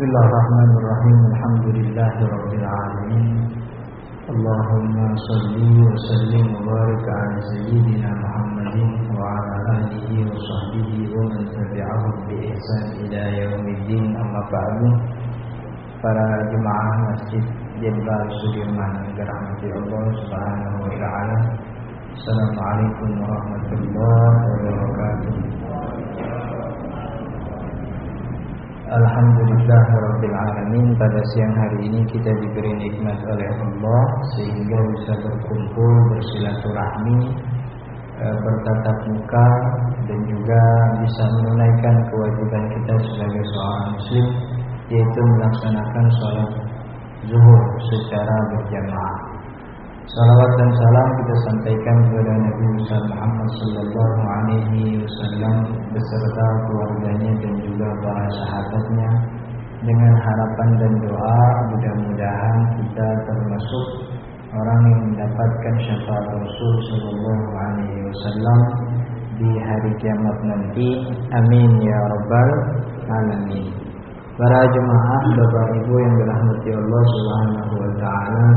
بسم الله الرحمن الرحيم الحمد لله رب العالمين اللهم صل وسلم وبارك على سيدنا محمد وعلى آله وصحبه ومن تبعهم بإحسان إلى يوم الدين أما بعد para jemaah Masjid Jenderal Sudirman dirahmati Allah Subhanahu wa taala. Assalamualaikum warahmatullahi wabarakatuh. Alhamdulillah Pada siang hari ini kita diberi nikmat oleh Allah Sehingga bisa berkumpul bersilaturahmi e, Bertatap muka Dan juga bisa menunaikan kewajiban kita sebagai seorang muslim Yaitu melaksanakan sholat zuhur secara berjamaah Salawat dan salam kita sampaikan kepada Nabi Muhammad Sallallahu Alaihi Wasallam beserta keluarganya dan juga para sahabatnya dengan harapan dan doa mudah-mudahan kita termasuk orang yang mendapatkan syafaat Rasul Sallallahu Alaihi Wasallam di hari kiamat nanti. Amin ya rabbal alamin. Para jemaah, bapak ibu yang dirahmati Allah Subhanahu Wa Taala,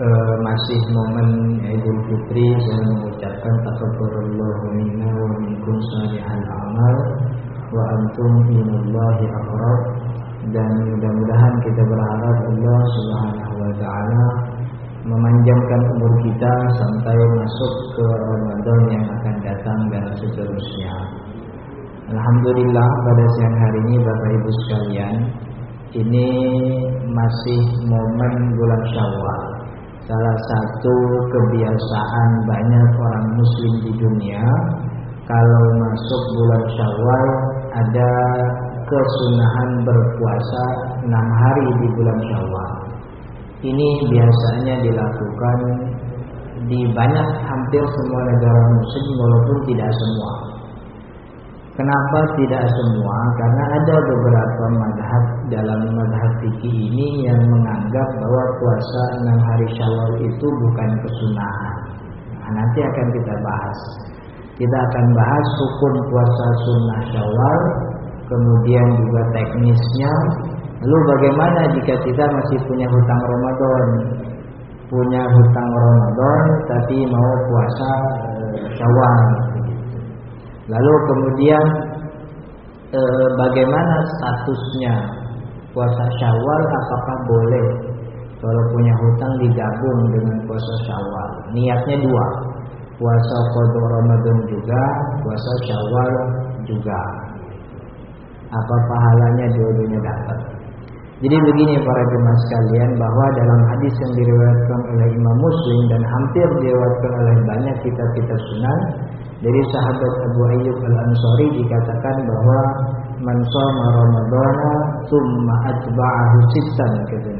uh, masih momen Idul Fitri saya mengucapkan takabbarallahu minna wa minkum salihal amal wa antum inallahi aqrab dan mudah-mudahan kita berharap Allah Subhanahu wa taala memanjangkan umur kita sampai masuk ke Ramadan yang akan datang dan seterusnya. Alhamdulillah pada siang hari ini Bapak Ibu sekalian ini masih momen bulan Syawal Salah satu kebiasaan banyak orang muslim di dunia Kalau masuk bulan syawal Ada kesunahan berpuasa enam hari di bulan syawal. Ini biasanya dilakukan di banyak hampir semua negara muslim walaupun tidak semua Kenapa tidak semua? Karena ada beberapa madhab dalam madhab fikih ini yang menganggap bahwa puasa enam hari syawal itu bukan kesunahan. Nah, nanti akan kita bahas. Kita akan bahas hukum puasa sunnah syawal, kemudian juga teknisnya. Lalu bagaimana jika kita masih punya hutang Ramadan? Punya hutang Ramadan tapi mau puasa eh, syawal Lalu kemudian e, bagaimana statusnya puasa Syawal apakah boleh kalau punya hutang digabung dengan puasa Syawal? Niatnya dua. Puasa qada Ramadan juga, puasa Syawal juga. Apa pahalanya dua-duanya dapat? Jadi begini para jemaah sekalian bahwa dalam hadis yang diriwayatkan oleh Imam Muslim dan hampir diriwayatkan oleh banyak kitab-kitab sunan dari sahabat Abu Ayyub Al-Ansari dikatakan bahwa man shoma ramadhana tsumma atba'ahu sittan kata.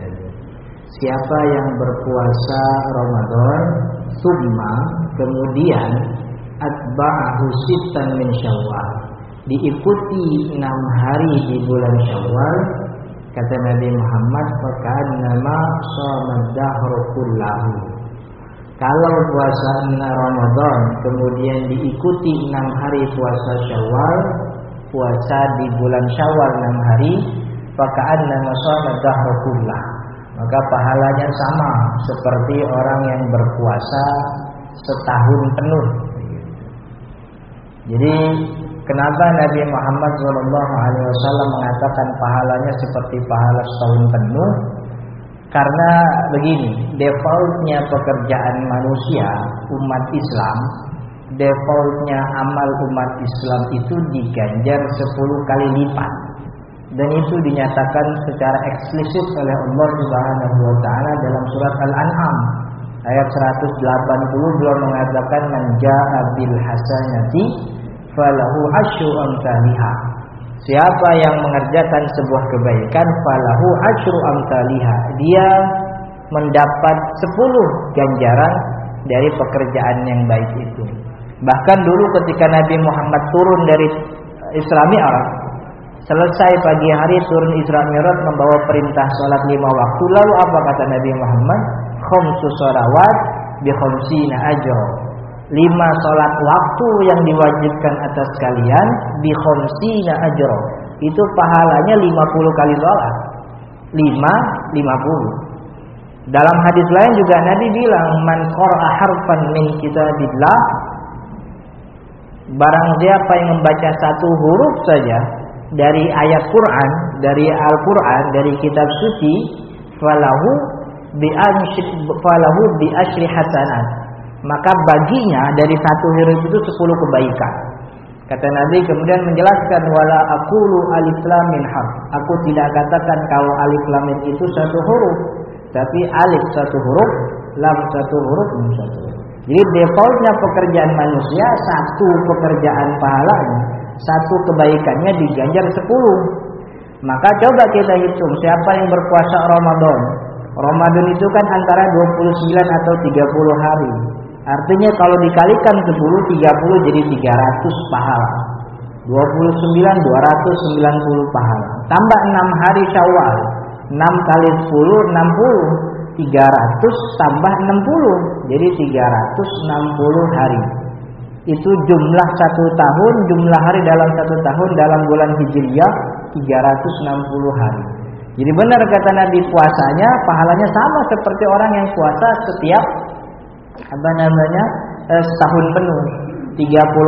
Siapa yang berpuasa Ramadan tsumma kemudian atba'ahu sittan min Syawal diikuti enam hari di bulan Syawal kata Nabi Muhammad nama shoma dahru kullahu kalau puasa Ramadan kemudian diikuti enam hari puasa Syawal, puasa di bulan Syawal enam hari, fakaan nama dahrokullah. Maka pahalanya sama seperti orang yang berpuasa setahun penuh. Jadi kenapa Nabi Muhammad SAW mengatakan pahalanya seperti pahala setahun penuh? Karena begini, defaultnya pekerjaan manusia umat Islam, defaultnya amal umat Islam itu diganjar 10 kali lipat. Dan itu dinyatakan secara eksplisit oleh Allah Subhanahu wa taala dalam surat Al-An'am ayat 180 beliau mengatakan man jaa bil hasanati falahu asyru amsalihah Siapa yang mengerjakan sebuah kebaikan falahu asyru amsalihah. Dia mendapat sepuluh ganjaran dari pekerjaan yang baik itu. Bahkan dulu ketika Nabi Muhammad turun dari Isra Mi'raj, selesai pagi hari turun Isra Mi'raj membawa perintah salat lima waktu. Lalu apa kata Nabi Muhammad? Khamsu sholawat bi khamsina ajra lima sholat waktu yang diwajibkan atas kalian bi khomsina ajro itu pahalanya 50 kali sholat. 5 50. Dalam hadis lain juga Nabi bilang man qara'a harfan min kitabillah barang siapa yang membaca satu huruf saja dari ayat Quran, dari Al-Qur'an, dari kitab suci, falahu bi falahu bi hasanat. Maka baginya dari satu huruf itu sepuluh kebaikan. Kata Nabi kemudian menjelaskan wala aqulu alif lam min harf. Aku tidak katakan kalau alif lam itu satu huruf, tapi alif satu huruf, lam satu huruf, mim satu huruf. Jadi defaultnya pekerjaan manusia satu pekerjaan pahalanya, satu kebaikannya diganjar sepuluh. Maka coba kita hitung siapa yang berpuasa Ramadan. Ramadan itu kan antara 29 atau 30 hari. Artinya kalau dikalikan 10, 30 jadi 300 pahala. 29 290 pahala. Tambah 6 hari Syawal. 6 kali 10 60. 300 tambah 60. Jadi 360 hari. Itu jumlah satu tahun, jumlah hari dalam satu tahun dalam bulan Hijriah 360 hari. Jadi benar kata Nabi puasanya pahalanya sama seperti orang yang puasa setiap apa namanya? Eh, setahun penuh. 30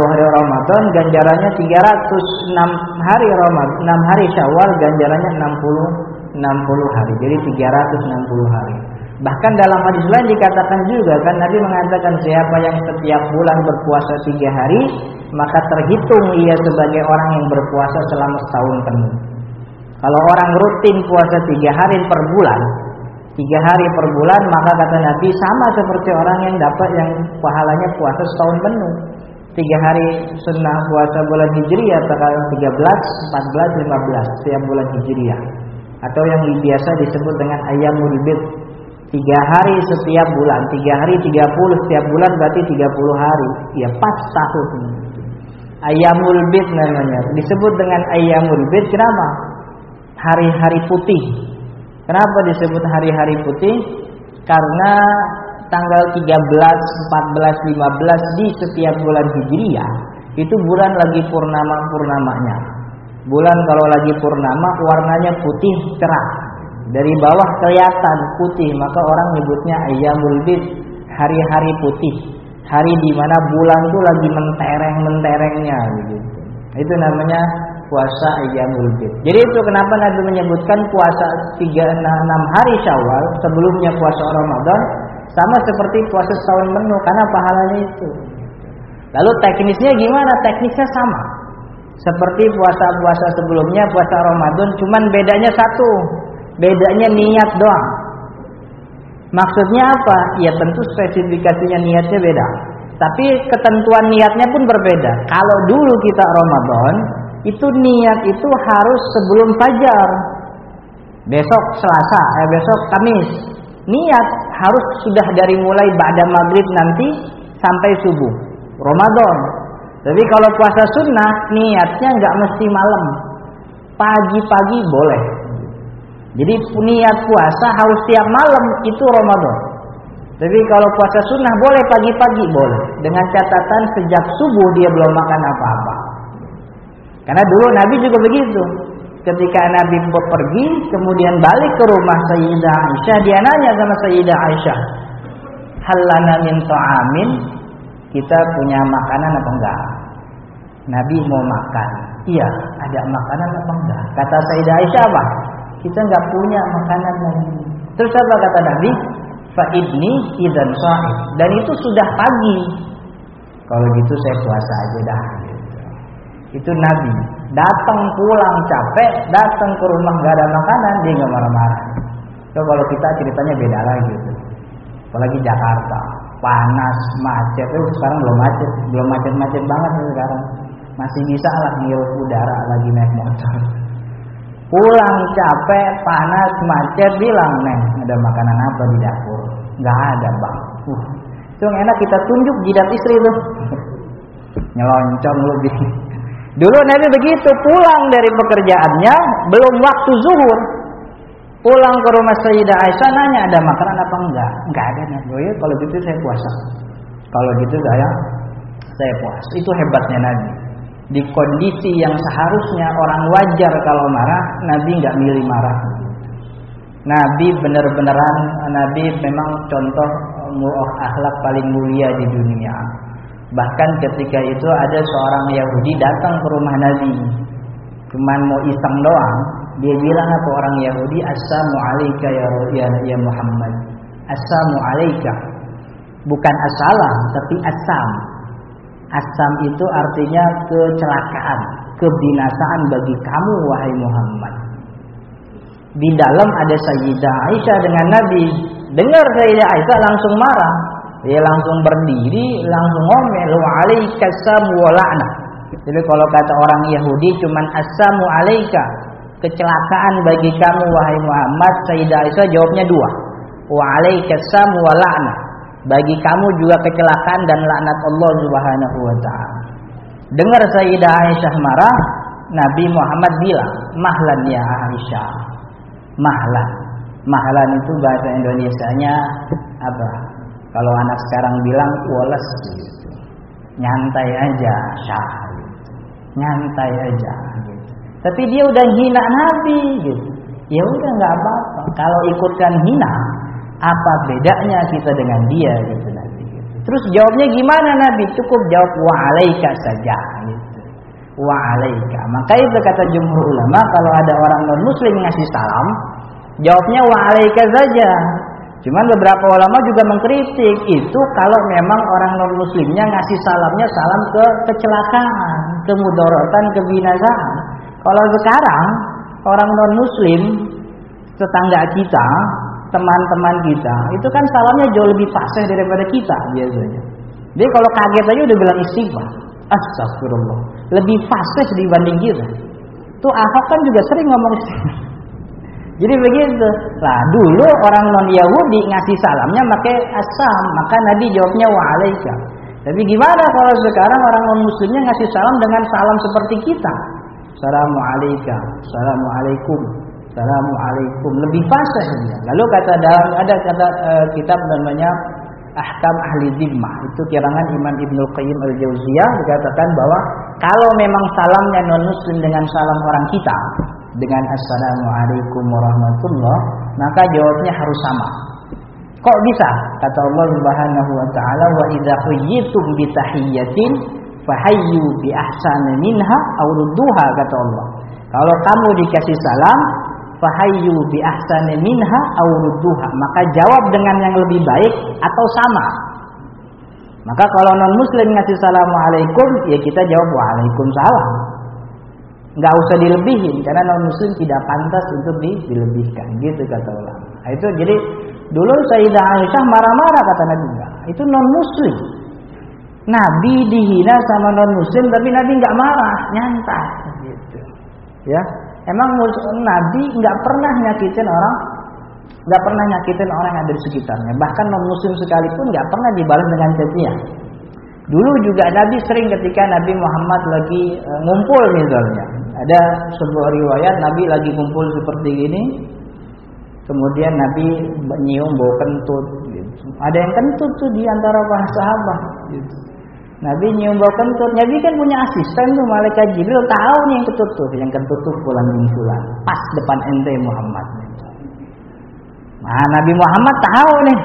hari Ramadan ganjarannya 306 hari Ramadan 6 hari Syawal ganjarannya 60 60 hari. Jadi 360 hari. Bahkan dalam hadis lain dikatakan juga kan Nabi mengatakan siapa yang setiap bulan berpuasa tiga hari maka terhitung ia sebagai orang yang berpuasa selama setahun penuh. Kalau orang rutin puasa tiga hari per bulan tiga hari per bulan maka kata Nabi sama seperti orang yang dapat yang pahalanya puasa setahun penuh. Tiga hari sunnah puasa bulan hijriah tanggal 13, 14, 15 setiap bulan hijriah. Atau yang biasa disebut dengan ayamul bid. Tiga hari setiap bulan tiga hari 30 setiap bulan berarti 30 hari. Ya pas tahun. Ayamul bid namanya. Disebut dengan ayamul bid kenapa? Hari-hari putih Kenapa disebut hari-hari putih? Karena tanggal 13, 14, 15 di setiap bulan Hijriah itu bulan lagi purnama-purnamanya. Bulan kalau lagi purnama warnanya putih cerah. Dari bawah kelihatan putih, maka orang nyebutnya ayyamul bid, hari-hari putih. Hari di mana bulan itu lagi mentereng-menterengnya gitu. Itu namanya puasa Ayyamul Bid. Jadi itu kenapa Nabi menyebutkan puasa 3 6 hari Syawal sebelumnya puasa Ramadan sama seperti puasa setahun penuh karena pahalanya itu. Lalu teknisnya gimana? Teknisnya sama. Seperti puasa-puasa sebelumnya, puasa Ramadan, cuman bedanya satu. Bedanya niat doang. Maksudnya apa? Ya tentu spesifikasinya niatnya beda. Tapi ketentuan niatnya pun berbeda. Kalau dulu kita Ramadan, itu niat itu harus sebelum fajar. Besok Selasa, eh besok Kamis. Niat harus sudah dari mulai pada maghrib nanti sampai subuh. Ramadan. Tapi kalau puasa sunnah niatnya nggak mesti malam. Pagi-pagi boleh. Jadi niat puasa harus tiap malam itu Ramadan. Tapi kalau puasa sunnah boleh pagi-pagi boleh. Dengan catatan sejak subuh dia belum makan apa-apa. Karena dulu Nabi juga begitu. Ketika Nabi pergi, kemudian balik ke rumah Sayyidah Aisyah, dia nanya sama Sayyidah Aisyah, "Halana min ta'amin?" Kita punya makanan apa enggak? Nabi mau makan. Iya, ada makanan apa enggak? Kata Sayyidah Aisyah apa? Kita enggak punya makanan lagi. Terus apa kata Nabi? Fa idni idan sa'id. Dan itu sudah pagi. Kalau gitu saya puasa aja dah. Itu Nabi. Datang pulang capek, datang ke rumah gak ada makanan, dia nggak marah-marah. So, kalau kita ceritanya beda lagi. Gitu. Apalagi Jakarta, panas, macet. Eh, sekarang belum macet, belum macet-macet banget nih sekarang. Masih bisa lah ngirup udara lagi naik motor. Pulang capek, panas, macet, bilang, Neng, ada makanan apa di dapur? Gak ada, Bang. Uh, yang enak kita tunjuk jidat istri tuh. Nyeloncong lebih. Dulu Nabi begitu pulang dari pekerjaannya belum waktu zuhur. Pulang ke rumah Sayyidah Aisyah nanya ada makanan apa enggak? Enggak ada Nabi. Oh ya, kalau gitu saya puasa. Kalau gitu saya saya puasa. Itu hebatnya Nabi. Di kondisi yang seharusnya orang wajar kalau marah, Nabi nggak milih marah. Nabi benar-benaran Nabi memang contoh mu'ah akhlak paling mulia di dunia. Bahkan ketika itu ada seorang Yahudi datang ke rumah Nabi. Cuman mau iseng doang, dia bilang apa orang Yahudi, "Assalamu alayka ya, ya, ya Muhammad." Assalamu alayka. Bukan assalam, tapi assam. Assam itu artinya kecelakaan, kebinasaan bagi kamu wahai Muhammad. Di dalam ada Sayyidah Aisyah dengan Nabi. Dengar Sayyidah Aisyah langsung marah. Dia langsung berdiri, langsung ngomel, "Wa alaikasam wa la'nah." Jadi kalau kata orang Yahudi cuman assamu alaika, kecelakaan bagi kamu wahai Muhammad, Sayyidah Aisyah jawabnya dua. Wa alaikasam wa la'nah. Bagi kamu juga kecelakaan dan laknat Allah Subhanahu wa taala. Dengar Sayyidah Aisyah marah, Nabi Muhammad bilang, "Mahlan ya Aisyah." Mahlan. Mahlan itu bahasa Indonesianya apa? Kalau anak sekarang bilang woles gitu. Nyantai aja, syah. Gitu. Nyantai aja gitu. Tapi dia udah hina Nabi gitu. Ya udah nggak apa-apa. Kalau ikutkan hina, apa bedanya kita dengan dia gitu Nabi. Gitu. Terus jawabnya gimana Nabi? Cukup jawab wa alaika saja gitu. Wa alaika. Maka itu kata jumhur ulama kalau ada orang non muslim ngasih salam, jawabnya wa alaika saja. Cuman beberapa ulama juga mengkritik itu kalau memang orang non muslimnya ngasih salamnya salam ke kecelakaan, kemudorotan, kebinasaan. Kalau sekarang orang non muslim tetangga kita, teman-teman kita, itu kan salamnya jauh lebih fasih daripada kita biasanya. Jadi kalau kaget aja udah bilang istighfar. Astagfirullah. Lebih fasih dibanding kita. Tuh Ahok kan juga sering ngomong istighfar. Jadi begitu. Lah dulu orang non Yahudi ngasih salamnya pakai asam, maka Nabi jawabnya waalaikum. Tapi gimana kalau sekarang orang non muslimnya ngasih salam dengan salam seperti kita? Assalamualaikum, Assalamualaikum, Assalamualaikum. Lebih fasih dia. Lalu kata dalam ada kata uh, kitab namanya Ahkam Ahli Zimmah. Itu kirangan Imam Ibnu Qayyim Al-Jauziyah dikatakan bahwa kalau memang salamnya non muslim dengan salam orang kita, dengan assalamualaikum warahmatullah maka jawabnya harus sama. Kok bisa? Kata Allah Subhanahu wa taala wa idza huyyitum bi tahiyyatin fahayyu bi ahsani minha aw rudduha kata Allah. Kalau kamu dikasih salam fahayyu bi ahsani minha aw rudduha maka jawab dengan yang lebih baik atau sama. Maka kalau non muslim ngasih assalamualaikum ya kita jawab waalaikumsalam nggak usah dilebihin karena non muslim tidak pantas untuk dilebihkan gitu kata ulama. Nah, itu jadi dulu Sayyidah Aisyah marah-marah kata Nabi. Enggak itu non muslim Nabi dihina sama non muslim tapi Nabi nggak marah nyantai gitu. Ya emang Nabi nggak pernah nyakitin orang nggak pernah nyakitin orang yang ada di sekitarnya. Bahkan non muslim sekalipun nggak pernah dibalas dengan cacian Dulu juga Nabi sering ketika Nabi Muhammad lagi e, ngumpul misalnya. Ada sebuah riwayat Nabi lagi ngumpul seperti ini. Kemudian Nabi nyium bau kentut. Gitu. Ada yang kentut tuh di antara para sahabat. Gitu. Nabi nyium bau kentut. Nabi kan punya asisten tuh malaikat Jibril tahu nih yang kentut tuh. Yang kentut tuh pulang bin Pas depan ente Muhammad. Nah Nabi Muhammad tahu nih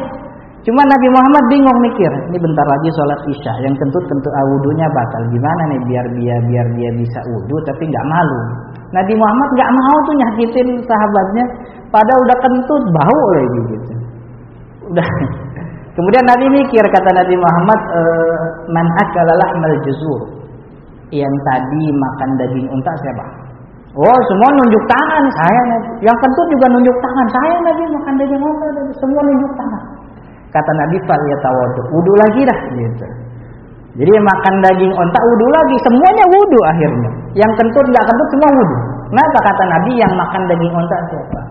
Cuma Nabi Muhammad bingung mikir, ini bentar lagi sholat isya, yang kentut kentut ah, batal. Gimana nih biar biar biar dia bisa wudhu tapi nggak malu. Nabi Muhammad nggak mau tuh nyakitin sahabatnya, pada udah kentut bau lagi gitu. Udah. Kemudian Nabi mikir kata Nabi Muhammad, e, man akalalah mal juzur. Yang tadi makan daging unta siapa? Oh semua nunjuk tangan saya. Yang kentut juga nunjuk tangan saya Nabi makan daging unta. Semua nunjuk tangan. Kata Nabi fal yatawadu. Wudu lagi dah gitu. Jadi makan daging onta wudu lagi, semuanya wudu akhirnya. Yang kentut nggak kentut semua wudu. Kenapa kata Nabi yang makan daging onta siapa?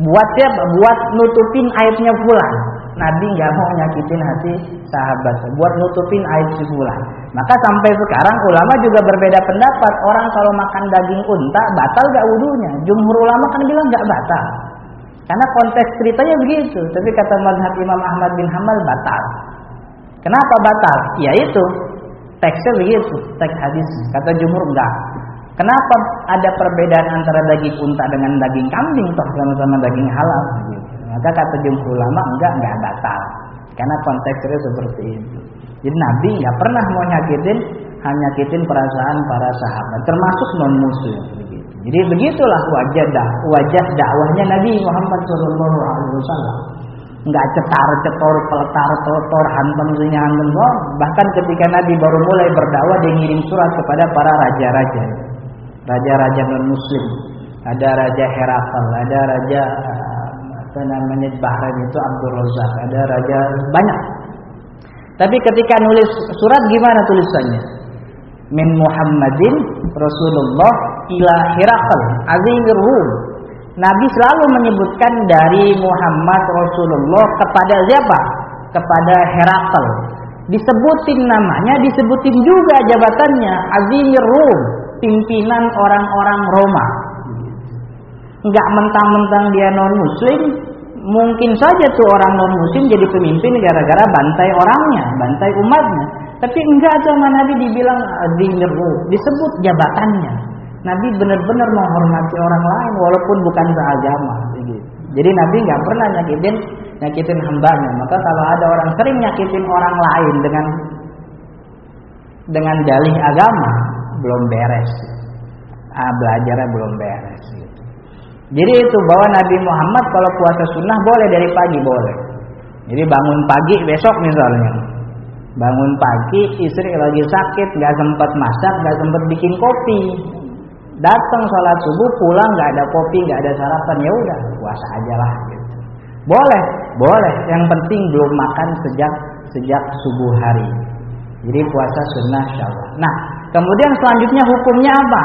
Buat siapa? Buat nutupin aibnya pulang. Nabi nggak mau nyakitin hati sahabat. Buat nutupin aib si pulang. Maka sampai sekarang ulama juga berbeda pendapat. Orang kalau makan daging unta batal gak wudunya? Jumhur ulama kan bilang nggak batal. Karena konteks ceritanya begitu. Tapi kata mazhab Imam Ahmad bin Hamal batal. Kenapa batal? Ya itu. Teksnya begitu, teks hadis. Kata jumhur enggak. Kenapa ada perbedaan antara daging unta dengan daging kambing toh sama-sama daging halal. Maka kata jumhur ulama enggak enggak batal. Karena konteksnya seperti itu. Jadi Nabi nggak pernah mau nyakitin, hanya nyakitin perasaan para sahabat, termasuk non muslim. Jadi begitulah wajah dah, wajah dakwahnya Nabi Muhammad SAW nggak cetar cetor peletar peletor hantam sini hantam bahkan ketika Nabi baru mulai berdakwah dia ngirim surat kepada para raja-raja. Raja-raja non muslim ada raja Herakal ada raja apa namanya Bahrain itu Abdul Razak ada raja banyak. Tapi ketika nulis surat gimana tulisannya? Min Muhammadin Rasulullah ila Herakal azimir Rum Nabi selalu menyebutkan dari Muhammad Rasulullah kepada siapa? Kepada Herakl. Disebutin namanya, disebutin juga jabatannya. Azimir Rum, pimpinan orang-orang Roma. Enggak mentang-mentang dia non-muslim, mungkin saja tuh orang non-muslim jadi pemimpin gara-gara bantai orangnya, bantai umatnya. Tapi enggak sama Nabi dibilang Azimir Rum, disebut jabatannya. Nabi benar-benar menghormati orang lain walaupun bukan seagama. Jadi Nabi nggak pernah nyakitin nyakitin hambanya. Maka kalau ada orang sering nyakitin orang lain dengan dengan dalih agama belum beres. Ah, belajarnya belum beres. Jadi itu bahwa Nabi Muhammad kalau puasa sunnah boleh dari pagi boleh. Jadi bangun pagi besok misalnya, bangun pagi istri lagi sakit nggak sempat masak nggak sempat bikin kopi datang sholat subuh pulang nggak ada kopi nggak ada sarapan ya udah puasa aja lah gitu. boleh boleh. Yang penting belum makan sejak sejak subuh hari. Jadi puasa sunnah syawal. Nah kemudian selanjutnya hukumnya apa?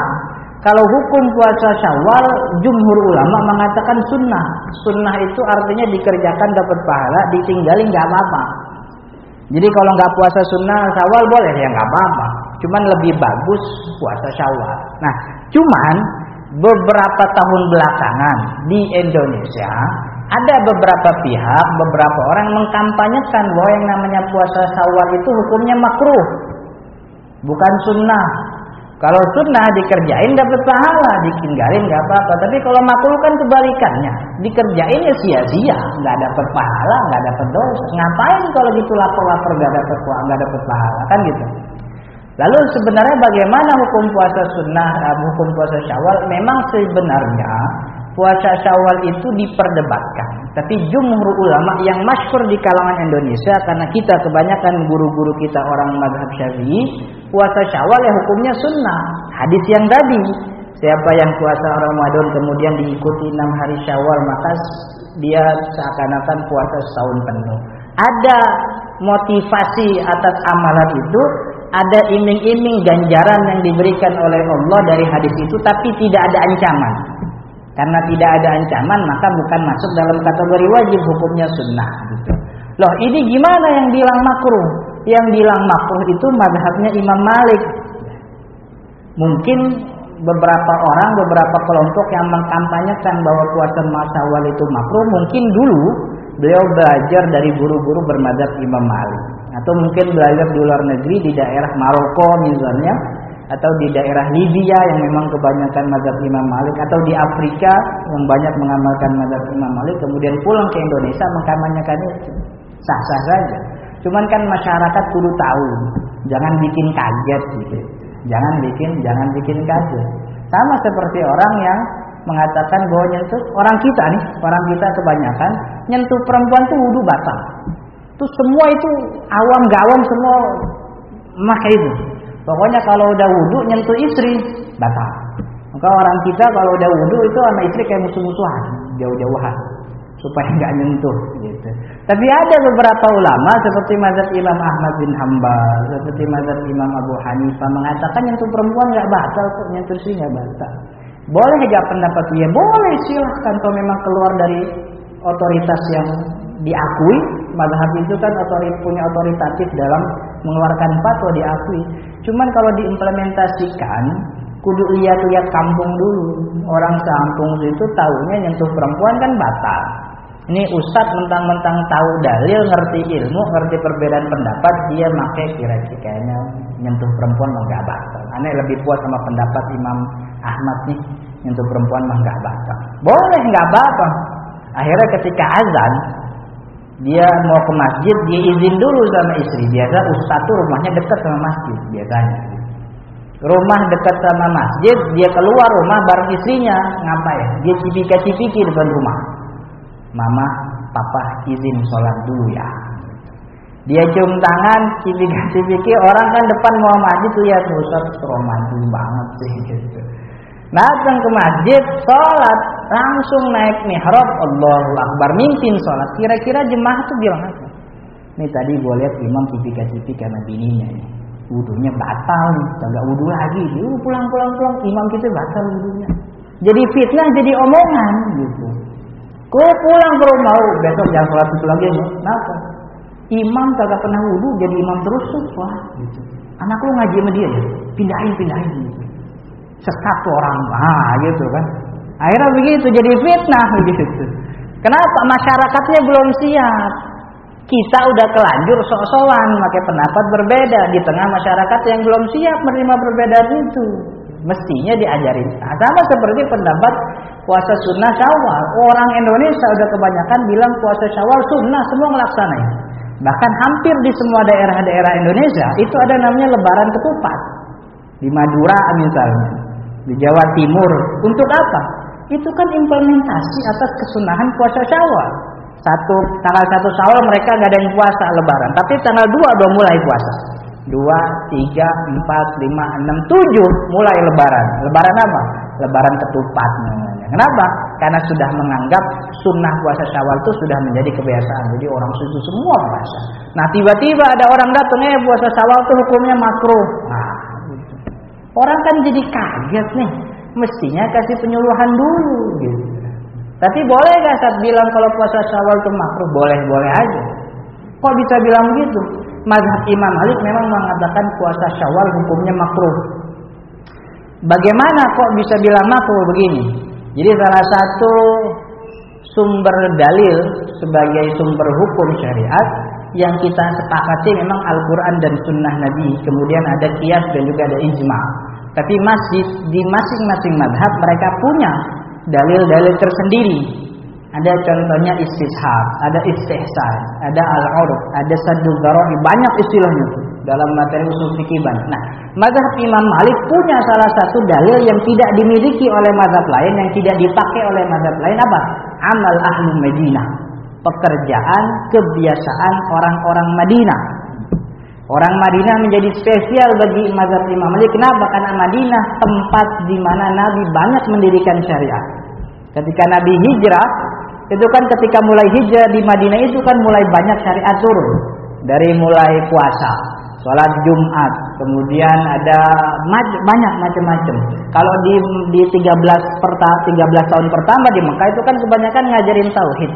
Kalau hukum puasa syawal jumhur ulama mengatakan sunnah. Sunnah itu artinya dikerjakan dapat pahala ditinggalin nggak apa-apa. Jadi kalau nggak puasa sunnah syawal boleh. Ya nggak apa-apa. Cuman lebih bagus puasa syawal. Nah Cuman beberapa tahun belakangan di Indonesia ada beberapa pihak, beberapa orang mengkampanyekan bahwa yang namanya puasa Syawal itu hukumnya makruh. Bukan sunnah. Kalau sunnah dikerjain dapat pahala, ditinggalin nggak apa-apa. Tapi kalau makruh kan kebalikannya, dikerjain ya sia-sia, nggak dapat pahala, nggak dapat dosa. Ngapain kalau gitu lapar-lapar nggak dapat nggak dapat pahala kan gitu? Lalu sebenarnya bagaimana hukum puasa sunnah, eh, hukum puasa syawal? Memang sebenarnya puasa syawal itu diperdebatkan. Tapi jumhur ulama yang masyhur di kalangan Indonesia karena kita kebanyakan guru-guru kita orang madhab syafi'i, puasa syawal ya hukumnya sunnah. Hadis yang tadi, siapa yang puasa Ramadan kemudian diikuti enam hari syawal maka dia seakan-akan puasa setahun penuh. Ada motivasi atas amalan itu ada iming-iming ganjaran yang diberikan oleh Allah dari hadis itu tapi tidak ada ancaman. Karena tidak ada ancaman maka bukan masuk dalam kategori wajib hukumnya sunnah gitu. Loh ini gimana yang bilang makruh? Yang bilang makruh itu madhabnya Imam Malik. Mungkin beberapa orang, beberapa kelompok yang mengkampanyekan bahwa puasa masawal itu makruh, mungkin dulu beliau belajar dari guru-guru bermadhab Imam Malik atau mungkin belajar di luar negeri di daerah Maroko misalnya atau di daerah Libya yang memang kebanyakan mazhab Imam Malik atau di Afrika yang banyak mengamalkan mazhab Imam Malik kemudian pulang ke Indonesia mengkampanyekan itu sah-sah saja. Cuman kan masyarakat kudu tahu jangan bikin kaget gitu. Jangan bikin jangan bikin kaget. Sama seperti orang yang mengatakan bahwa nyentuh orang kita nih orang kita kebanyakan nyentuh perempuan tuh wudhu batal Terus semua itu awam gawam semua maka itu. Pokoknya kalau udah wudhu nyentuh istri batal. Maka orang kita kalau udah wudhu itu sama istri kayak musuh-musuhan, jauh-jauhan supaya nggak nyentuh gitu. Tapi ada beberapa ulama seperti mazhab Imam Ahmad bin Hambal, seperti mazhab Imam Abu Hanifah mengatakan nyentuh perempuan nggak batal kok, nyentuh istri nggak batal. Boleh nggak pendapat dia? Boleh silahkan kalau memang keluar dari otoritas yang diakui madhab itu kan otorit, punya otoritatif dalam mengeluarkan fatwa diakui cuman kalau diimplementasikan kudu lihat-lihat kampung dulu orang sekampung itu tahunya nyentuh perempuan kan batal Ini ustadz mentang-mentang tahu dalil, ngerti ilmu, ngerti perbedaan pendapat, dia pakai kira-kira kayaknya nyentuh perempuan mah nggak batal. Aneh lebih puas sama pendapat Imam Ahmad nih, nyentuh perempuan mah nggak batal. Boleh nggak apa-apa. Akhirnya ketika azan, dia mau ke masjid, dia izin dulu sama istri. Biasa ustadz tuh rumahnya dekat sama masjid biasanya. Rumah dekat sama masjid, dia keluar rumah bareng istrinya, ngapain? Dia cipika-cipiki depan rumah. Mama, papa izin sholat dulu ya. Dia cium tangan, cipika-cipiki, orang kan depan mau masjid tuh ya, Ustaz romantis banget sih gitu. Datang ke masjid, sholat, langsung naik mihrab, Allahu Akbar, mimpin sholat. Kira-kira jemaah tuh bilang apa? Nih tadi gue lihat imam cipika-cipika karena bininya nih wudhunya batal nih, kagak lagi. Dia pulang pulang imam kita batal wudhunya. Jadi fitnah, jadi omongan gitu. Kau pulang ke rumah, oh, besok jangan sholat itu lagi. Kenapa? Imam kagak pernah wudhu, jadi imam terus tuh, wah gitu. Anak lu ngaji sama dia ya, pindahin pindahin gitu. Sesat orang, ah gitu kan. Akhirnya begitu, jadi fitnah gitu. Kenapa? Masyarakatnya belum siap. Kita udah kelanjur sok-sokan pakai pendapat berbeda di tengah masyarakat yang belum siap menerima perbedaan itu. Mestinya diajarin. Nah, sama seperti pendapat puasa sunnah syawal. Orang Indonesia udah kebanyakan bilang puasa syawal sunnah semua ngelaksanain. Bahkan hampir di semua daerah-daerah Indonesia itu ada namanya lebaran ketupat. Di Madura misalnya, di Jawa Timur. Untuk apa? Itu kan implementasi atas kesunahan puasa syawal. Satu tanggal satu Syawal mereka nggak ada yang puasa Lebaran, tapi tanggal dua udah mulai puasa. Dua, tiga, empat, lima, enam, tujuh mulai Lebaran. Lebaran apa? Lebaran ketupat namanya. Kenapa? Karena sudah menganggap sunnah puasa Syawal itu sudah menjadi kebiasaan. Jadi orang susu semua puasa. Nah tiba-tiba ada orang datang eh puasa Syawal itu hukumnya makruh. Nah, gitu. orang kan jadi kaget nih. Mestinya kasih penyuluhan dulu gitu. Tapi boleh gak saat bilang kalau puasa syawal itu makruh? Boleh, boleh aja. Kok bisa bilang begitu? Mazhab Imam Malik memang mengatakan puasa syawal hukumnya makruh. Bagaimana kok bisa bilang makruh begini? Jadi salah satu sumber dalil sebagai sumber hukum syariat yang kita sepakati memang Al-Quran dan Sunnah Nabi. Kemudian ada kias dan juga ada ijma. Tapi masjid di masing-masing madhab mereka punya dalil-dalil tersendiri. Ada contohnya istishab, ada istihsan, ada al-urf, ada sadul darori, banyak istilahnya dalam materi usul fikih Nah, mazhab Imam Malik punya salah satu dalil yang tidak dimiliki oleh mazhab lain, yang tidak dipakai oleh mazhab lain apa? Amal ahlu Madinah. Pekerjaan, kebiasaan orang-orang Madinah. Orang Madinah menjadi spesial bagi mazhab Imam Malik. Kenapa? Karena Madinah tempat di mana Nabi banyak mendirikan syariat. Ketika Nabi hijrah, itu kan ketika mulai hijrah di Madinah itu kan mulai banyak syariat turun. Dari mulai puasa, sholat Jumat, kemudian ada banyak macam-macam. Kalau di di 13 perta, 13 tahun pertama di Mekah itu kan kebanyakan ngajarin tauhid,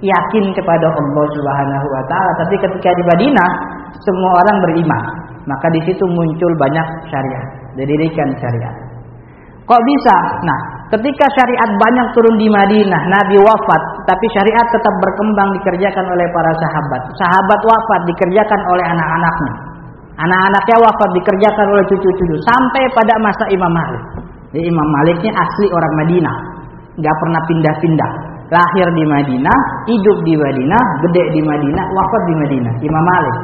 yakin kepada Allah Subhanahu wa taala. Tapi ketika di Madinah semua orang beriman, maka di situ muncul banyak syariat, didirikan syariat. Kok bisa? Nah, ketika syariat banyak turun di Madinah, Nabi wafat, tapi syariat tetap berkembang dikerjakan oleh para sahabat. Sahabat wafat dikerjakan oleh anak-anaknya. Anak-anaknya wafat dikerjakan oleh cucu-cucu sampai pada masa Imam Malik. Jadi Imam Maliknya asli orang Madinah, nggak pernah pindah-pindah. Lahir di Madinah, hidup di Madinah, gede di Madinah, wafat di Madinah. Imam Malik.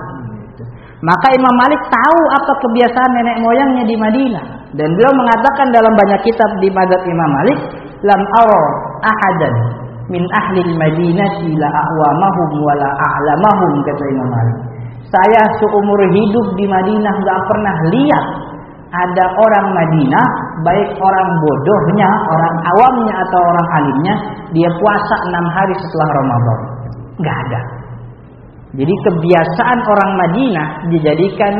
Maka Imam Malik tahu apa kebiasaan nenek moyangnya di Madinah. Dan beliau mengatakan dalam banyak kitab di Madhab Imam Malik, lam ara ahadan min ahli Madinah la a'wamahum wa la a'lamahum kata Imam Malik. Saya seumur hidup di Madinah nggak pernah lihat ada orang Madinah, baik orang bodohnya, orang awamnya atau orang alimnya, dia puasa enam hari setelah Ramadan. Nggak ada. Jadi kebiasaan orang Madinah dijadikan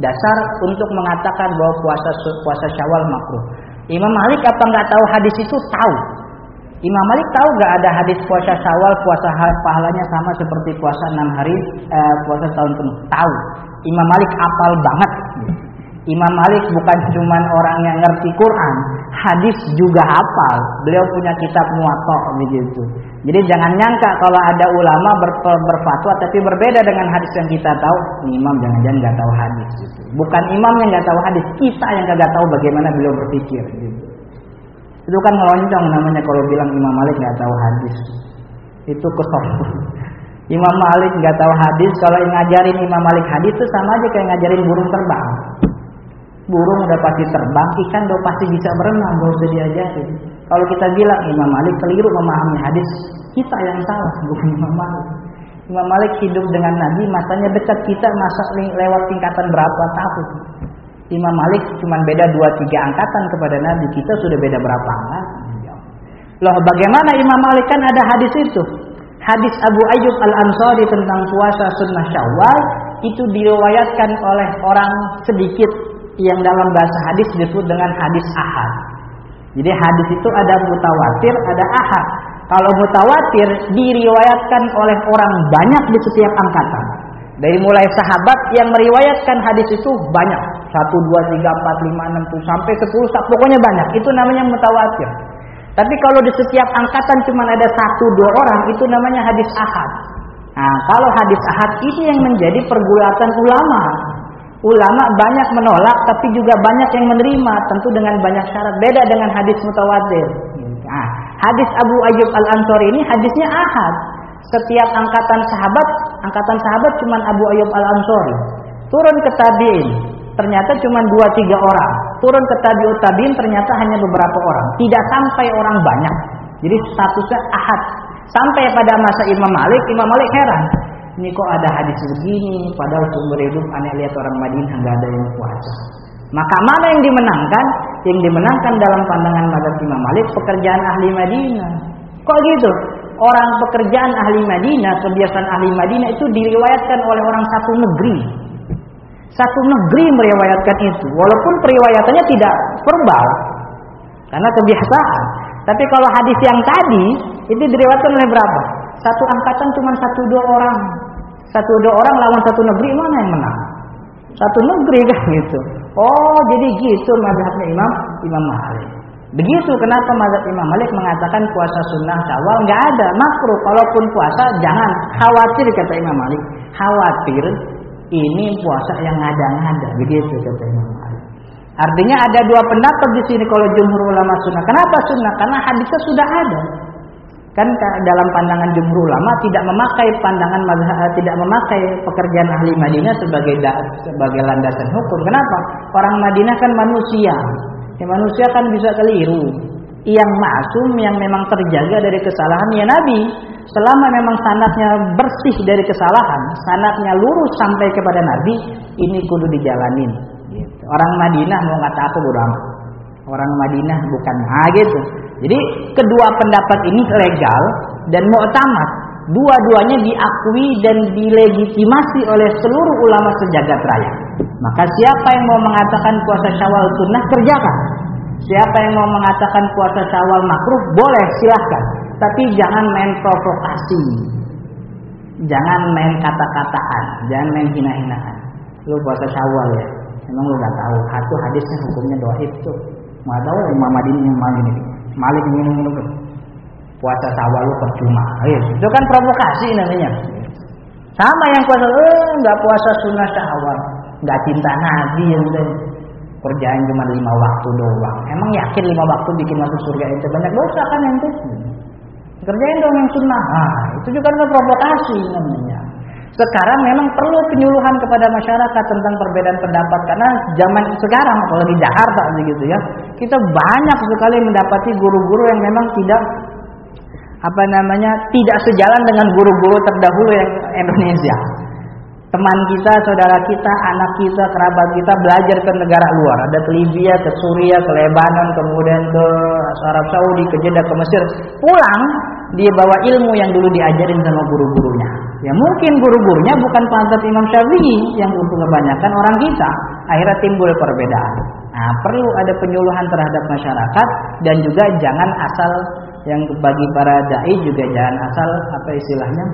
dasar untuk mengatakan bahwa puasa puasa Syawal makruh. Imam Malik apa nggak tahu hadis itu? Tahu. Imam Malik tahu nggak ada hadis puasa Syawal puasa pahalanya sama seperti puasa enam hari eh, puasa tahun penuh? Tahu. Imam Malik apal banget. Imam Malik bukan cuma orang yang ngerti Quran, hadis juga hafal. Beliau punya kitab muwatta begitu. Jadi jangan nyangka kalau ada ulama ber, berfatwa tapi berbeda dengan hadis yang kita tahu, imam jangan-jangan nggak tahu hadis gitu. Bukan imam yang nggak tahu hadis, kita yang nggak tahu bagaimana beliau berpikir gitu. Itu kan ngeloncong namanya kalau bilang Imam Malik nggak tahu hadis. Itu kesok. Imam Malik nggak tahu hadis, kalau ngajarin Imam Malik hadis itu sama aja kayak ngajarin burung terbang. Burung udah pasti terbang, ikan udah pasti bisa berenang, gak usah diajarin. Kalau kita bilang Imam Malik keliru memahami hadis, kita yang salah, bukan Imam Malik. Imam Malik hidup dengan Nabi, masanya dekat kita, masa lewat tingkatan berapa tahun. Imam Malik cuma beda dua tiga angkatan kepada Nabi, kita sudah beda berapa angkatan. Loh bagaimana Imam Malik kan ada hadis itu. Hadis Abu Ayyub Al-Ansari tentang puasa sunnah syawal itu diriwayatkan oleh orang sedikit yang dalam bahasa hadis disebut dengan hadis ahad. Jadi hadis itu ada mutawatir, ada ahad. Kalau mutawatir diriwayatkan oleh orang banyak di setiap angkatan. Dari mulai sahabat yang meriwayatkan hadis itu banyak. Satu, dua, tiga, empat, lima, enam, tujuh, sampai sepuluh, pokoknya banyak. Itu namanya mutawatir. Tapi kalau di setiap angkatan cuma ada satu dua orang, itu namanya hadis ahad. Nah, kalau hadis ahad ini yang menjadi pergulatan ulama. Ulama banyak menolak, tapi juga banyak yang menerima, tentu dengan banyak syarat. Beda dengan hadis mutawatir. Nah, hadis Abu Ayyub Al Ansori ini hadisnya ahad. Setiap angkatan sahabat, angkatan sahabat cuma Abu Ayyub Al Ansori. Turun ke tabiin, ternyata cuma dua tiga orang. Turun ke tabiut tabiin ternyata hanya beberapa orang. Tidak sampai orang banyak. Jadi statusnya ahad. Sampai pada masa Imam Malik, Imam Malik heran. Ini kok ada hadis begini, padahal sumber hidup aneh lihat orang Madinah nggak ada yang puasa. Maka mana yang dimenangkan? Yang dimenangkan dalam pandangan mazhab Imam Malik pekerjaan ahli Madinah. Kok gitu? Orang pekerjaan ahli Madinah, kebiasaan ahli Madinah itu diriwayatkan oleh orang satu negeri. Satu negeri meriwayatkan itu, walaupun periwayatannya tidak verbal, karena kebiasaan. Tapi kalau hadis yang tadi itu diriwayatkan oleh berapa? Satu angkatan cuma satu dua orang. Satu dua orang lawan satu negeri mana yang menang? Satu negeri kan gitu. Oh jadi gitu mazhabnya Imam Imam Malik. Begitu kenapa mazhab Imam Malik mengatakan puasa sunnah syawal nggak ada makruh. Kalaupun puasa jangan khawatir kata Imam Malik. Khawatir ini puasa yang ngada-ngada begitu kata Imam Malik. Artinya ada dua pendapat di sini kalau jumhur ulama sunnah. Kenapa sunnah? Karena hadisnya sudah ada. Kan dalam pandangan jumhur ulama tidak memakai pandangan mazhab, tidak memakai pekerjaan ahli Madinah sebagai da, sebagai landasan hukum. Kenapa? Orang Madinah kan manusia. Ya, manusia kan bisa keliru. Yang masum yang memang terjaga dari kesalahan ya Nabi. Selama memang sanatnya bersih dari kesalahan, sanatnya lurus sampai kepada Nabi, ini kudu dijalanin. Gitu. Orang Madinah mau ngata apa bodo amat. Orang Madinah bukan ah gitu. Jadi kedua pendapat ini legal dan mu'tamad. Dua-duanya diakui dan dilegitimasi oleh seluruh ulama sejagat raya. Maka siapa yang mau mengatakan puasa Syawal sunnah kerjakan. Siapa yang mau mengatakan puasa Syawal makruh boleh silahkan. Tapi jangan main provokasi. Jangan main kata-kataan, jangan main hina-hinaan. Lu puasa Syawal ya. Emang lu gak tahu, satu hadisnya hukumnya doa itu. Mau tahu Imam Madini yang mana ini? Malik minum minum puasa sawal lu percuma. Ayo, itu kan provokasi namanya. Sama yang puasa eh nggak puasa sunnah syawal, nggak cinta Nabi yang kerjaan cuma lima waktu doang. Emang yakin lima waktu bikin masuk surga itu banyak dosa kan ente? Kerjain dong yang sunnah. Ah, itu juga kan provokasi namanya. Sekarang memang perlu penyuluhan kepada masyarakat tentang perbedaan pendapat karena zaman sekarang apalagi Jakarta begitu ya. Kita banyak sekali mendapati guru-guru yang memang tidak apa namanya tidak sejalan dengan guru-guru terdahulu yang Indonesia. Teman kita, saudara kita, anak kita, kerabat kita belajar ke negara luar. Ada ke Libya, ke Suriah, ke Lebanon, kemudian ke Arab Saudi, ke Jeddah, ke Mesir. Pulang, dia bawa ilmu yang dulu diajarin sama guru-gurunya. Ya mungkin guru-gurunya bukan pantat Imam Syafi'i yang untuk kebanyakan orang kita. Akhirnya timbul perbedaan. Nah, perlu ada penyuluhan terhadap masyarakat dan juga jangan asal yang bagi para dai juga jangan asal apa istilahnya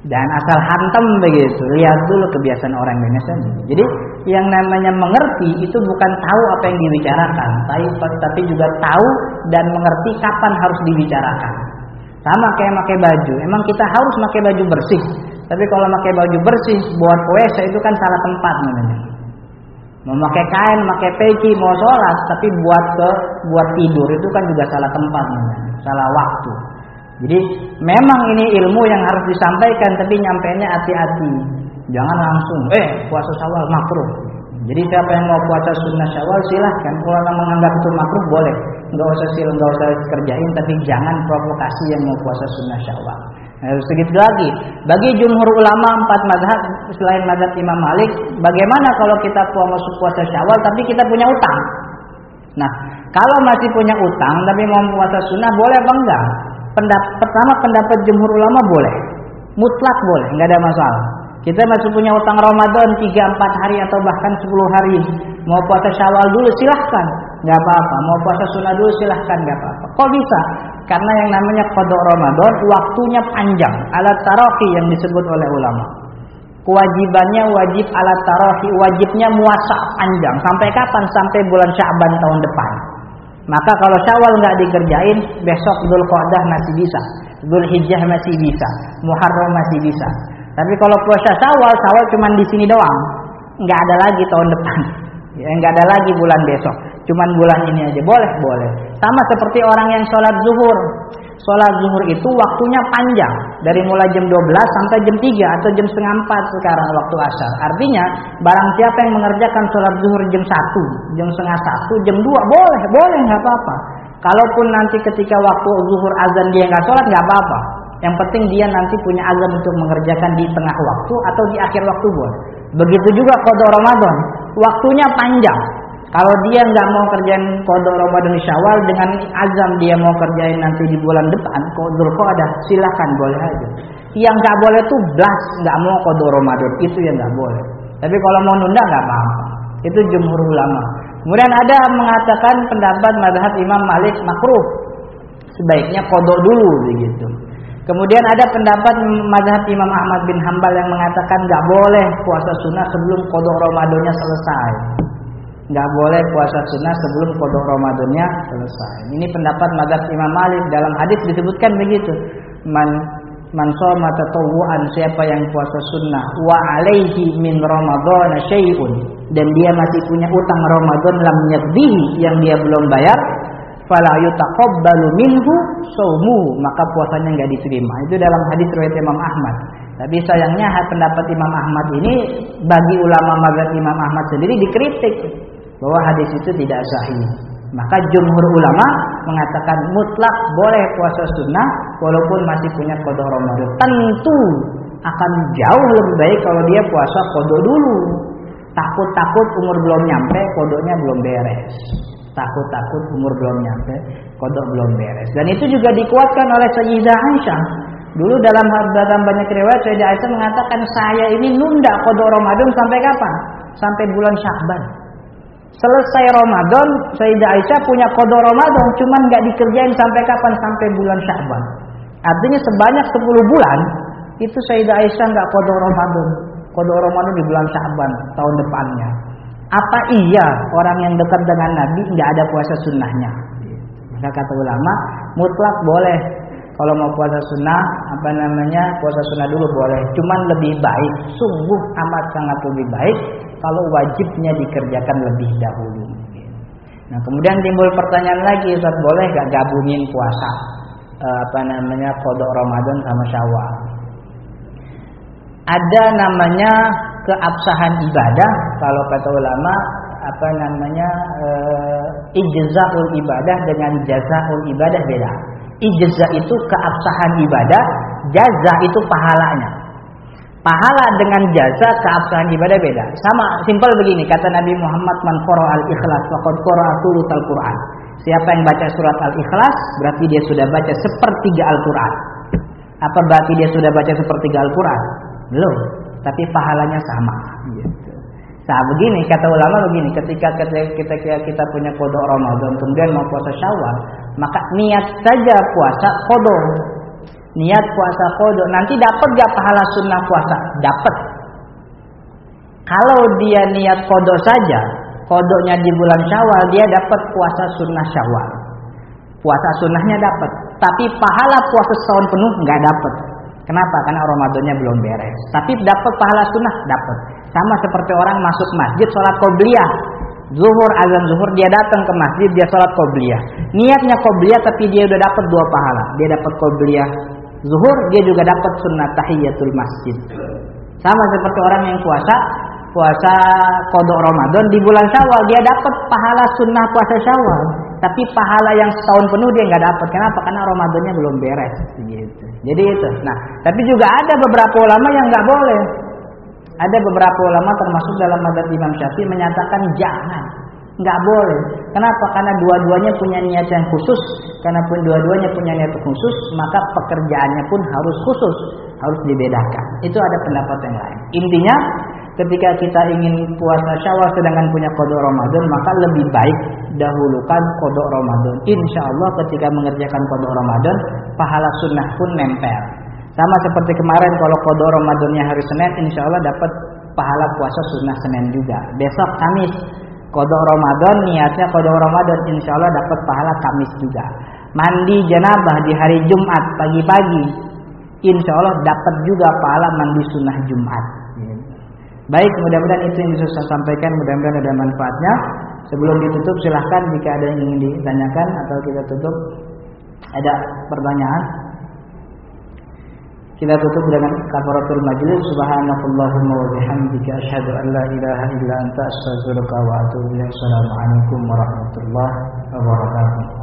Dan asal hantam begitu. Lihat dulu kebiasaan orang Indonesia. Jadi yang namanya mengerti itu bukan tahu apa yang dibicarakan, tapi, tapi juga tahu dan mengerti kapan harus dibicarakan. Sama kayak pakai baju. Emang kita harus pakai baju bersih. Tapi kalau pakai baju bersih buat puasa itu kan salah tempat namanya. Mau pakai kain, pakai peci, mau sholat, tapi buat ke buat tidur itu kan juga salah tempat namanya, salah waktu. Jadi memang ini ilmu yang harus disampaikan, tapi nyampainya hati-hati. Jangan langsung, eh puasa syawal makruh. Jadi siapa yang mau puasa sunnah syawal silahkan. Kalau menganggap itu makruh boleh. Nggak usah sil, nggak usah kerjain, tapi jangan provokasi yang mau puasa sunnah syawal. Nah, sedikit lagi, bagi jumhur ulama empat madhab selain madhab Imam Malik, bagaimana kalau kita puasa puasa syawal tapi kita punya utang? Nah, kalau masih punya utang tapi mau puasa sunnah boleh apa enggak? Pendap pertama pendapat jumhur ulama boleh, mutlak boleh, nggak ada masalah. Kita masih punya utang Ramadan 3 4 hari atau bahkan 10 hari. Mau puasa Syawal dulu silahkan, nggak apa-apa. Mau puasa sunnah dulu silahkan, nggak apa-apa. Kok bisa? Karena yang namanya kodok Ramadan waktunya panjang. Alat tarofi yang disebut oleh ulama. Kewajibannya wajib alat tarofi, wajibnya muasa panjang. Sampai kapan? Sampai bulan Syaban tahun depan. Maka kalau Syawal nggak dikerjain, besok Dhul Qa'dah masih bisa, Dhul Hijjah masih bisa, Muharram masih bisa. Tapi kalau puasa Syawal, Syawal cuma di sini doang. Nggak ada lagi tahun depan. Ya, nggak ada lagi bulan besok. Cuman bulan ini aja. Boleh, boleh. Sama seperti orang yang sholat zuhur. Sholat zuhur itu waktunya panjang. Dari mulai jam 12 sampai jam 3 atau jam setengah 4 sekarang waktu asar. Artinya, barang siapa yang mengerjakan sholat zuhur jam 1, jam setengah 1, jam 2, boleh, boleh, nggak apa-apa. Kalaupun nanti ketika waktu zuhur azan dia nggak sholat, nggak apa-apa. Yang penting dia nanti punya azam untuk mengerjakan di tengah waktu atau di akhir waktu boleh. Begitu juga kode Ramadan, waktunya panjang. Kalau dia nggak mau kerjain kode Ramadan Syawal dengan azam dia mau kerjain nanti di bulan depan, kode ada silakan boleh aja. Yang nggak boleh tuh blas nggak mau kode Ramadan itu yang nggak boleh. Tapi kalau mau nunda nggak apa-apa. Itu jumhur ulama. Kemudian ada mengatakan pendapat madhab Imam Malik makruh. Sebaiknya kodok dulu begitu. Kemudian ada pendapat mazhab Imam Ahmad bin Hambal yang mengatakan nggak boleh puasa sunnah sebelum kodok Ramadannya selesai. Nggak boleh puasa sunnah sebelum kodok Ramadannya selesai. Ini pendapat mazhab Imam Malik dalam hadis disebutkan begitu. Man man shoma tatawuan siapa yang puasa sunnah wa alaihi min Ramadan syai'un dan dia masih punya utang Ramadan lam yaqdihi yang dia belum bayar fala yutaqabbalu minhu saumuhu maka puasanya enggak diterima. Itu dalam hadis riwayat Imam Ahmad. Tapi sayangnya pendapat Imam Ahmad ini bagi ulama mazhab Imam Ahmad sendiri dikritik bahwa hadis itu tidak sahih. Maka jumhur ulama mengatakan mutlak boleh puasa sunnah walaupun masih punya kodok Ramadan. Tentu akan jauh lebih baik kalau dia puasa kodok dulu. Takut-takut umur belum nyampe, kodoknya belum beres takut-takut umur belum nyampe, kodok belum beres. Dan itu juga dikuatkan oleh Sayyidah Aisyah. Dulu dalam dalam banyak riwayat Sayyidah Aisyah mengatakan saya ini nunda kodok Ramadan sampai kapan? Sampai bulan Syakban. Selesai Ramadan, Sayyidah Aisyah punya kodok Ramadan, cuman nggak dikerjain sampai kapan? Sampai bulan Syakban. Artinya sebanyak 10 bulan itu Sayyidah Aisyah nggak kodok Ramadan. Kodok Ramadan di bulan Syakban tahun depannya. Apa iya orang yang dekat dengan Nabi nggak ada puasa sunnahnya? Maka kata ulama, mutlak boleh. Kalau mau puasa sunnah, apa namanya puasa sunnah dulu boleh. Cuman lebih baik, sungguh amat sangat lebih baik kalau wajibnya dikerjakan lebih dahulu. Nah kemudian timbul pertanyaan lagi, Ustaz boleh gak gabungin puasa? Eh, apa namanya kodok Ramadan sama Syawal? Ada namanya keabsahan ibadah kalau kata ulama apa namanya e, ijzaul ibadah dengan jazaul ibadah beda. Ijza itu keabsahan ibadah, jaza itu pahalanya. Pahala dengan jasa keabsahan ibadah beda. Sama simpel begini kata Nabi Muhammad man al-ikhlas faqad qara'a al Qur'an. Siapa yang baca surat Al-Ikhlas berarti dia sudah baca sepertiga Al-Qur'an. Apa berarti dia sudah baca sepertiga Al-Qur'an? Belum tapi pahalanya sama. Nah begini kata ulama begini, ketika kita kita, kita punya kodok Ramadan kemudian mau puasa Syawal, maka niat saja puasa kodok. niat puasa kodok nanti dapat gak pahala sunnah puasa? Dapat. Kalau dia niat kodok saja kodoknya di bulan syawal dia dapat puasa sunnah syawal. Puasa sunnahnya dapat. Tapi pahala puasa setahun penuh nggak dapat. Kenapa? Karena Ramadannya belum beres. Tapi dapat pahala sunnah dapat. Sama seperti orang masuk masjid sholat qobliyah Zuhur azan zuhur dia datang ke masjid dia sholat qobliyah. Niatnya qobliyah tapi dia udah dapat dua pahala. Dia dapat qobliyah zuhur dia juga dapat sunnah tahiyatul masjid. Sama seperti orang yang puasa puasa kodok Ramadan di bulan Syawal dia dapat pahala sunnah puasa Syawal. Tapi pahala yang setahun penuh dia nggak dapat. Kenapa? Karena Ramadannya belum beres. Gitu. Jadi itu. Nah, tapi juga ada beberapa ulama yang nggak boleh. Ada beberapa ulama termasuk dalam madzhab Imam Syafi'i menyatakan jangan, nggak boleh. Kenapa? Karena dua-duanya punya niat yang khusus. Karena pun dua-duanya punya niat khusus, maka pekerjaannya pun harus khusus, harus dibedakan. Itu ada pendapat yang lain. Intinya, ketika kita ingin puasa Syawal sedangkan punya kodok Ramadan, maka lebih baik dahulukan kodok Ramadan. Insya Allah ketika mengerjakan kodok Ramadan, pahala sunnah pun nempel. Sama seperti kemarin kalau kodok Ramadannya hari Senin, insya Allah dapat pahala puasa sunnah Senin juga. Besok Kamis, kodok Ramadan niatnya kodok Ramadan, insya Allah dapat pahala Kamis juga. Mandi janabah di hari Jumat pagi-pagi, insya Allah dapat juga pahala mandi sunnah Jumat. Baik, mudah-mudahan itu yang bisa saya sampaikan, mudah-mudahan ada manfaatnya. Sebelum ditutup silahkan jika ada yang ingin ditanyakan atau kita tutup. Ada pertanyaan? Kita tutup dengan kafaratul majlis. Subhanakallahumma wa bihamdika asyhadu an la ilaha illa anta astaghfiruka wa atubu ilaik. Assalamualaikum warahmatullahi wabarakatuh.